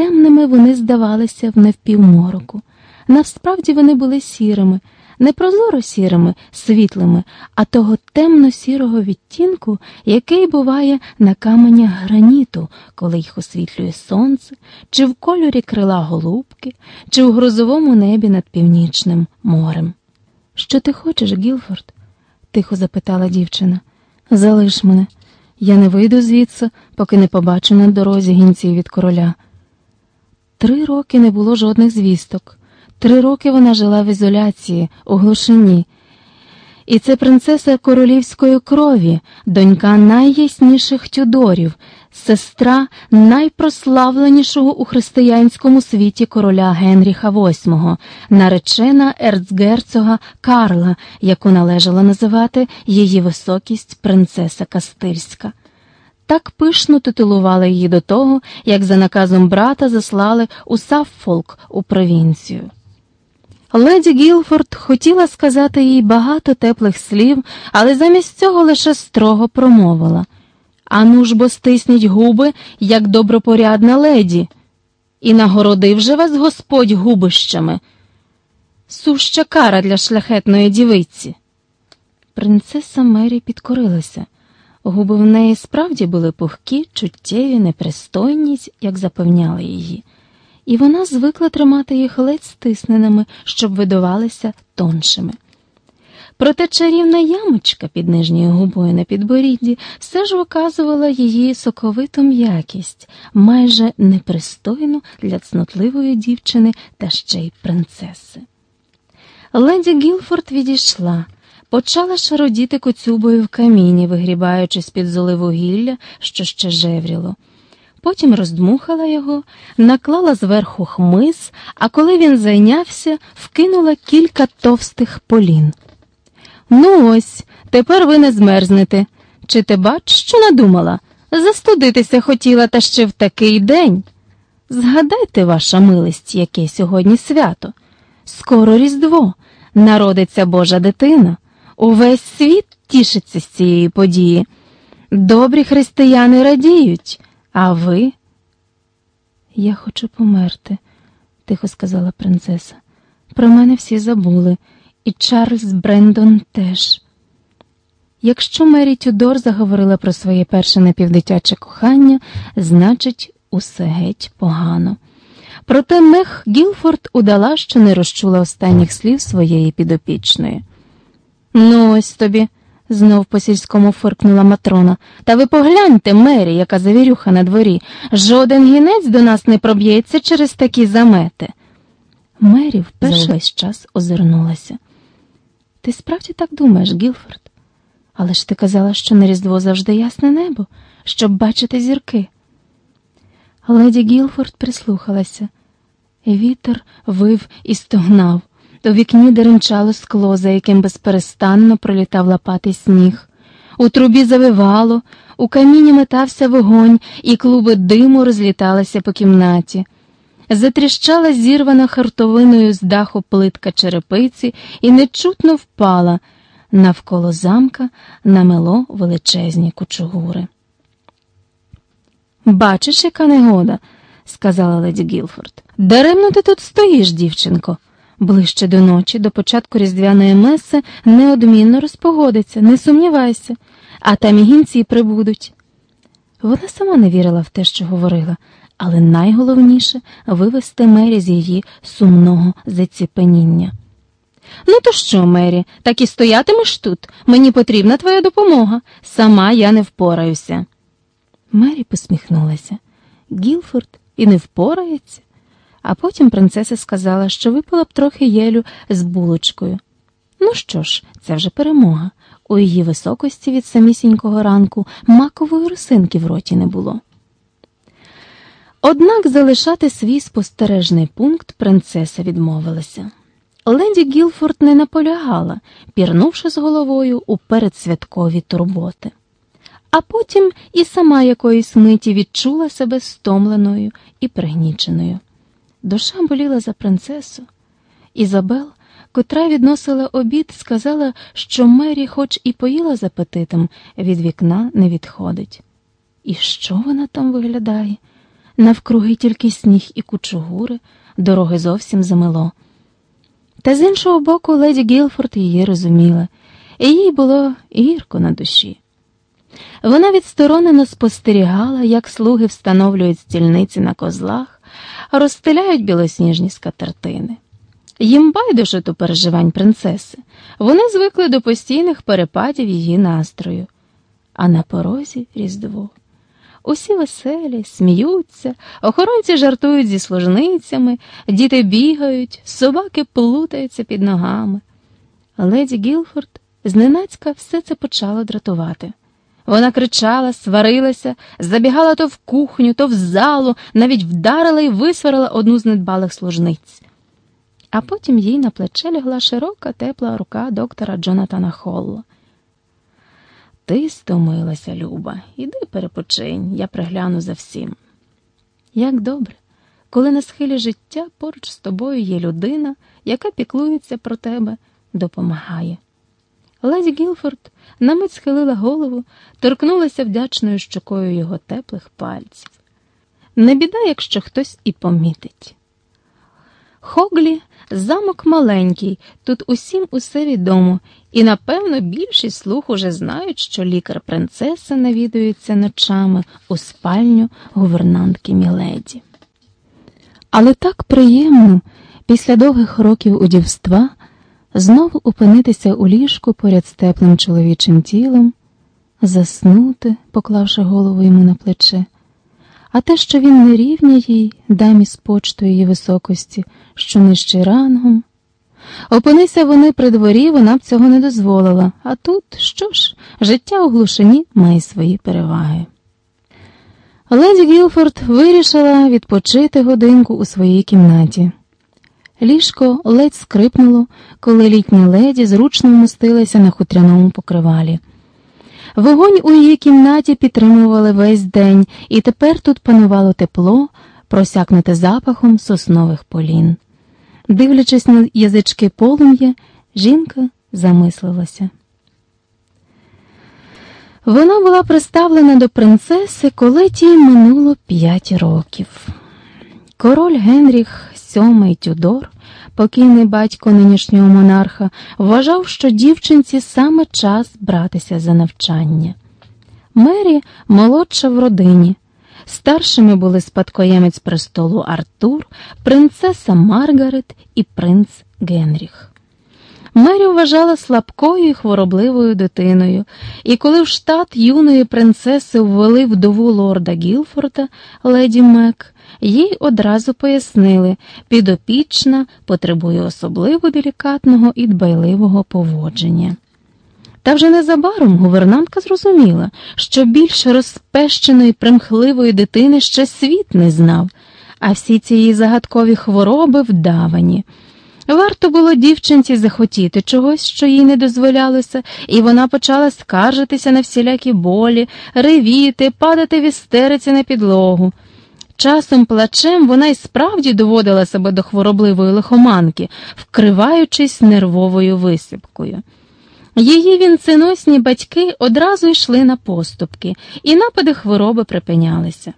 темними вони здавалися в невпівмороку. Насправді вони були сірими, не прозоро сірими, світлими, а того темно-сірого відтінку, який буває на каменях граніту, коли їх освітлює сонце, чи в кольорі крила голубки, чи в грозовому небі над північним морем. Що ти хочеш, Гілфорд? тихо запитала дівчина. Залиш мене. Я не вийду звідси, поки не побачу на дорозі гінців від короля. Три роки не було жодних звісток. Три роки вона жила в ізоляції, у глушині. І це принцеса королівської крові, донька найясніших тюдорів, сестра найпрославленішого у християнському світі короля Генріха VIII, наречена ерцгерцога Карла, яку належало називати її високість принцеса Кастильська. Так пишно титулували її до того, як за наказом брата заслали у Саффолк у провінцію. Леді Гілфорд хотіла сказати їй багато теплих слів, але замість цього лише строго промовила Ану ж бо стисніть губи, як добропорядна леді, і нагородив же вас Господь губищами. Суща кара для шляхетної дівиці. Принцеса Мері підкорилася. Губи в неї справді були пухкі, чуттєві, непристойність, як запевняли її і вона звикла тримати їх ледь стисненими, щоб видавалися тоншими. Проте чарівна ямочка під нижньою губою на підборідді все ж виказувала її соковиту м'якість, майже непристойну для цнотливої дівчини та ще й принцеси. Леді Гілфорд відійшла, почала шародіти коцюбою в каміні, вигрібаючи з під золи вугілля, що ще жевріло потім роздмухала його, наклала зверху хмиз, а коли він зайнявся, вкинула кілька товстих полін. Ну, ось, тепер ви не змерзнете. Чи ти бач, що надумала? Застудитися хотіла та ще в такий день. Згадайте, ваша милість, яке сьогодні свято. Скоро Різдво, народиться Божа дитина. Увесь світ тішиться з цієї події. Добрі християни радіють. А ви? Я хочу померти, тихо сказала принцеса. Про мене всі забули, і Чарльз Брендон теж. Якщо Мері Тюдор заговорила про своє перше напівдитяче кохання, значить, усе геть погано. Проте Мех Гілфорд удала, що не розчула останніх слів своєї підопічної. Ну, ось тобі знов по сільському фиркнула Матрона. Та ви погляньте, Мері, яка завірюха на дворі. Жоден гінець до нас не проб'ється через такі замети. Мері вперше весь час озирнулася. Ти справді так думаєш, Гілфорд? Але ж ти казала, що на Різдво завжди ясне небо, щоб бачити зірки. Леді Гілфорд прислухалася. Вітер вив і стогнав. У вікні деренчало скло, за яким безперестанно пролітав лопатий сніг. У трубі завивало, у каміні метався вогонь, і клуби диму розліталися по кімнаті. Затріщала зірвана хартовиною з даху плитка черепиці і нечутно впала. Навколо замка намело величезні кучугури. Бачиш, яка негода, сказала леді Гілфорд. Даремно ти тут стоїш, дівчинко. Ближче до ночі, до початку різдвяної меси, неодмінно розпогодиться, не сумнівайся, а там і гінці прибудуть. Вона сама не вірила в те, що говорила, але найголовніше вивести Мері з її сумного заціпеніння. Ну, то що, Мері, так і стоятимеш тут? Мені потрібна твоя допомога. Сама я не впораюся. Мері посміхнулася. Гілфорд і не впорається. А потім принцеса сказала, що випила б трохи єлю з булочкою. Ну що ж, це вже перемога. У її високості від самісінького ранку макової росинки в роті не було. Однак залишати свій спостережний пункт принцеса відмовилася. Леді Гілфорд не наполягала, пірнувши з головою у передсвяткові турботи. А потім і сама якоїсь миті відчула себе стомленою і пригніченою. Душа боліла за принцесу. Ізабел, котра відносила обід, сказала, що Мері, хоч і поїла з апетитом, від вікна не відходить. І що вона там виглядає? навкруги тільки сніг і кучугури, дороги зовсім замело. Та з іншого боку, леді Гілфорд її розуміла, і їй було гірко на душі. Вона відсторонено спостерігала, як слуги встановлюють стільниці на козлах, розстеляють білосніжні скатертини. Їм байдуже до переживань принцеси, вони звикли до постійних перепадів її настрою, а на порозі Різдво. Усі веселі, сміються, охоронці жартують зі служницями, діти бігають, собаки плутаються під ногами. Леді Гілфорд зненацька все це почало дратувати. Вона кричала, сварилася, забігала то в кухню, то в залу, навіть вдарила і висварила одну з недбалих служниць. А потім їй на плече лягла широка тепла рука доктора Джонатана Холла. Ти стомилася, Люба, іди перепочинь, я пригляну за всім. Як добре, коли на схилі життя поруч з тобою є людина, яка піклується про тебе, допомагає. Леді Гілфорд на мить схилила голову, торкнулася вдячною щокою його теплих пальців. Не біда, якщо хтось і помітить. Хоглі замок маленький, тут усім усе відомо, і, напевно, більшість слух уже знають, що лікар принцеси навідується ночами у спальню гувернантки Міледі. Але так приємно після довгих років удівства знову опинитися у ліжку поряд з теплим чоловічим тілом, заснути, поклавши голову йому на плече, а те, що він не рівня їй, дамі з почту її високості, що нижче рангом. Опинися вони при дворі, вона б цього не дозволила, а тут що ж, життя у глушині має свої переваги. Леді Гілфорд вирішила відпочити годинку у своїй кімнаті. Ліжко ледь скрипнуло, коли літня леді зручно вмостилася на хутряному покривалі. Вогонь у її кімнаті підтримували весь день, і тепер тут панувало тепло, просякнуте запахом соснових полін. Дивлячись на язички полум'я, жінка замислилася. Вона була приставлена до принцеси, коли тій минуло п'ять років. Король Генріх VII Тюдор, покійний батько нинішнього монарха, вважав, що дівчинці саме час братися за навчання. Мері молодша в родині. Старшими були спадкоємець престолу Артур, принцеса Маргарет і принц Генріх. Мері вважала слабкою і хворобливою дитиною, і коли в штат юної принцеси ввели вдову лорда Гілфорда, леді Мек, їй одразу пояснили, підопічна потребує особливо делікатного і дбайливого поводження. Та вже незабаром гувернантка зрозуміла, що більш розпещеної примхливої дитини ще світ не знав, а всі ці її загадкові хвороби вдавані. Варто було дівчинці захотіти чогось, що їй не дозволялося, і вона почала скаржитися на всілякі болі, ревіти, падати в істериці на підлогу. Часом плачем вона й справді доводила себе до хворобливої лихоманки, вкриваючись нервовою висипкою. Її вінценосні батьки одразу йшли на поступки, і напади хвороби припинялися.